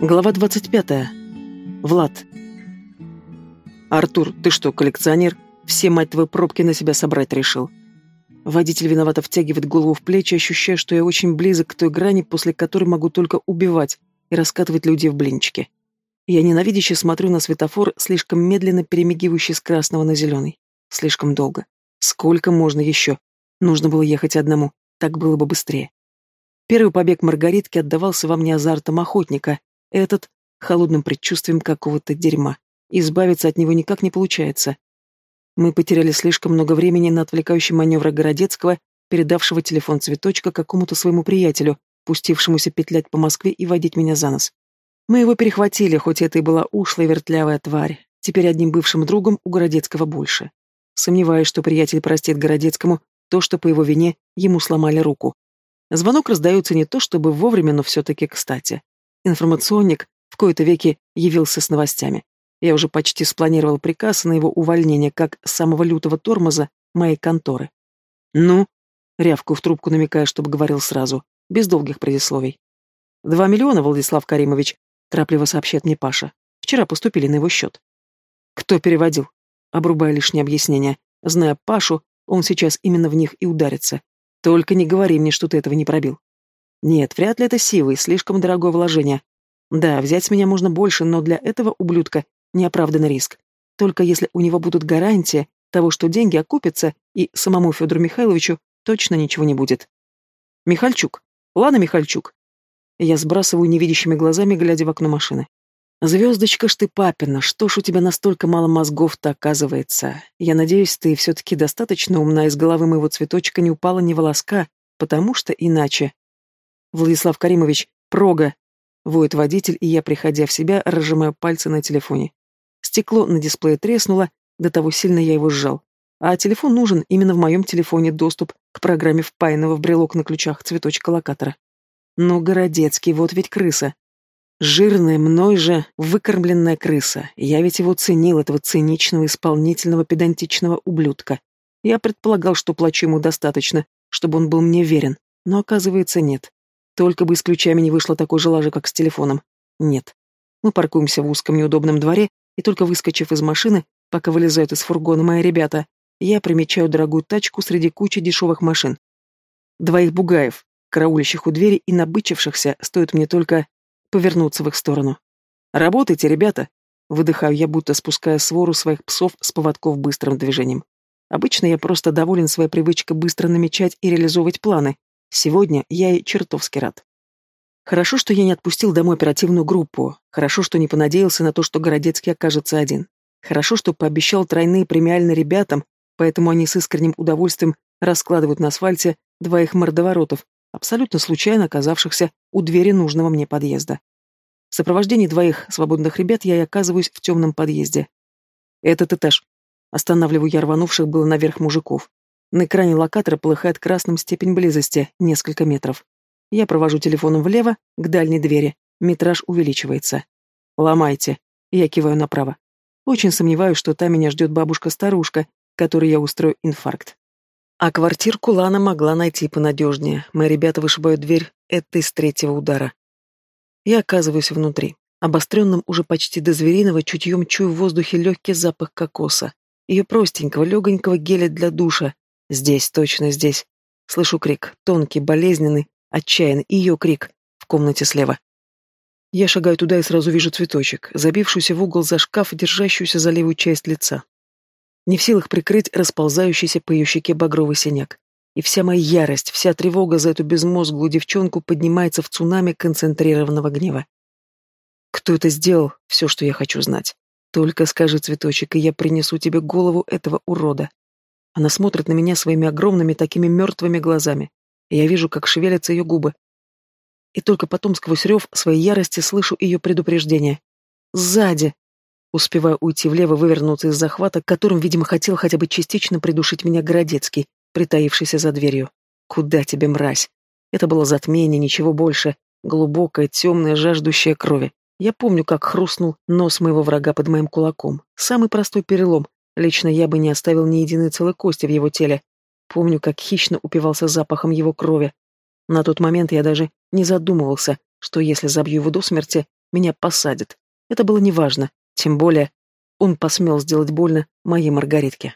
Глава 25. Влад. «Артур, ты что, коллекционер? Все, мать твою, пробки на себя собрать решил». Водитель виновато втягивает голову в плечи, ощущая, что я очень близок к той грани, после которой могу только убивать и раскатывать людей в блинчики. Я ненавидяще смотрю на светофор, слишком медленно перемигивающий с красного на зеленый. Слишком долго. Сколько можно еще? Нужно было ехать одному. Так было бы быстрее. Первый побег Маргаритки отдавался во мне азартом охотника, этот — холодным предчувствием какого-то дерьма. Избавиться от него никак не получается. Мы потеряли слишком много времени на отвлекающий маневр Городецкого, передавшего телефон цветочка какому-то своему приятелю, пустившемуся петлять по Москве и водить меня за нос. Мы его перехватили, хоть это и была ушлая вертлявая тварь. Теперь одним бывшим другом у Городецкого больше. Сомневаюсь, что приятель простит Городецкому то, что по его вине ему сломали руку. Звонок раздается не то чтобы вовремя, но все-таки кстати. Информационник в кои-то веки явился с новостями. Я уже почти спланировал приказ на его увольнение как самого лютого тормоза моей конторы. «Ну?» — рявку в трубку намекая, чтобы говорил сразу, без долгих предисловий. «Два миллиона, Владислав Каримович», — торопливо сообщает мне Паша. «Вчера поступили на его счет». «Кто переводил?» Обрубая лишнее объяснение. Зная Пашу, он сейчас именно в них и ударится. Только не говори мне, что ты этого не пробил. Нет, вряд ли это сивый, слишком дорогое вложение. Да, взять с меня можно больше, но для этого ублюдка неоправданный риск. Только если у него будут гарантии того, что деньги окупятся, и самому Федору Михайловичу точно ничего не будет. Михальчук. Ладно, Михальчук. Я сбрасываю невидящими глазами, глядя в окно машины. Звездочка ж ты папина, что ж у тебя настолько мало мозгов-то оказывается? Я надеюсь, ты все-таки достаточно умна, из головы моего цветочка не упала ни волоска, потому что иначе Владислав Каримович, прога!» Воет водитель, и я, приходя в себя, разжимаю пальцы на телефоне. Стекло на дисплее треснуло, до того сильно я его сжал. А телефон нужен, именно в моем телефоне доступ к программе впаянного в брелок на ключах цветочка локатора. Но Городецкий, вот ведь крыса. Жирная, мной же, выкормленная крыса. Я ведь его ценил, этого циничного, исполнительного, педантичного ублюдка. Я предполагал, что плачу ему достаточно, чтобы он был мне верен, но оказывается нет. Только бы с ключами не вышло такой же лажи, как с телефоном. Нет. Мы паркуемся в узком неудобном дворе, и только выскочив из машины, пока вылезают из фургона мои ребята, я примечаю дорогую тачку среди кучи дешевых машин. Двоих бугаев, караулящих у двери и набычившихся, стоит мне только повернуться в их сторону. «Работайте, ребята!» Выдыхаю я, будто спуская свору своих псов с поводков быстрым движением. Обычно я просто доволен своей привычкой быстро намечать и реализовывать планы, Сегодня я и чертовски рад. Хорошо, что я не отпустил домой оперативную группу. Хорошо, что не понадеялся на то, что Городецкий окажется один. Хорошо, что пообещал тройные премиальные ребятам, поэтому они с искренним удовольствием раскладывают на асфальте двоих мордоворотов, абсолютно случайно оказавшихся у двери нужного мне подъезда. В сопровождении двоих свободных ребят я и оказываюсь в темном подъезде. Этот этаж. Останавливаю я рванувших было наверх мужиков. На экране локатора полыхает красным степень близости, несколько метров. Я провожу телефоном влево, к дальней двери. Метраж увеличивается. «Ломайте». Я киваю направо. Очень сомневаюсь, что там меня ждет бабушка-старушка, которой я устрою инфаркт. А квартирку Лана могла найти понадежнее. Мои ребята вышибают дверь, это из третьего удара. Я оказываюсь внутри. Обостренным уже почти до звериного чутьем чую в воздухе легкий запах кокоса. Ее простенького, легонького геля для душа, Здесь, точно здесь. Слышу крик, тонкий, болезненный, отчаянный, ее крик в комнате слева. Я шагаю туда и сразу вижу цветочек, забившуюся в угол за шкаф, держащуюся за левую часть лица. Не в силах прикрыть расползающийся по ее щеке багровый синяк. И вся моя ярость, вся тревога за эту безмозглую девчонку поднимается в цунами концентрированного гнева. Кто это сделал, все, что я хочу знать. Только скажи, цветочек, и я принесу тебе голову этого урода. Она смотрит на меня своими огромными такими мертвыми глазами. И я вижу, как шевелятся ее губы. И только потом сквозь рев своей ярости слышу ее предупреждение. «Сзади!» Успеваю уйти влево, вывернуться из захвата, которым, видимо, хотел хотя бы частично придушить меня Городецкий, притаившийся за дверью. «Куда тебе, мразь?» Это было затмение, ничего больше. Глубокое, темное, жаждущее крови. Я помню, как хрустнул нос моего врага под моим кулаком. Самый простой перелом, Лично я бы не оставил ни единой целой кости в его теле. Помню, как хищно упивался запахом его крови. На тот момент я даже не задумывался, что если забью его до смерти, меня посадят. Это было неважно, тем более он посмел сделать больно моей Маргаритке.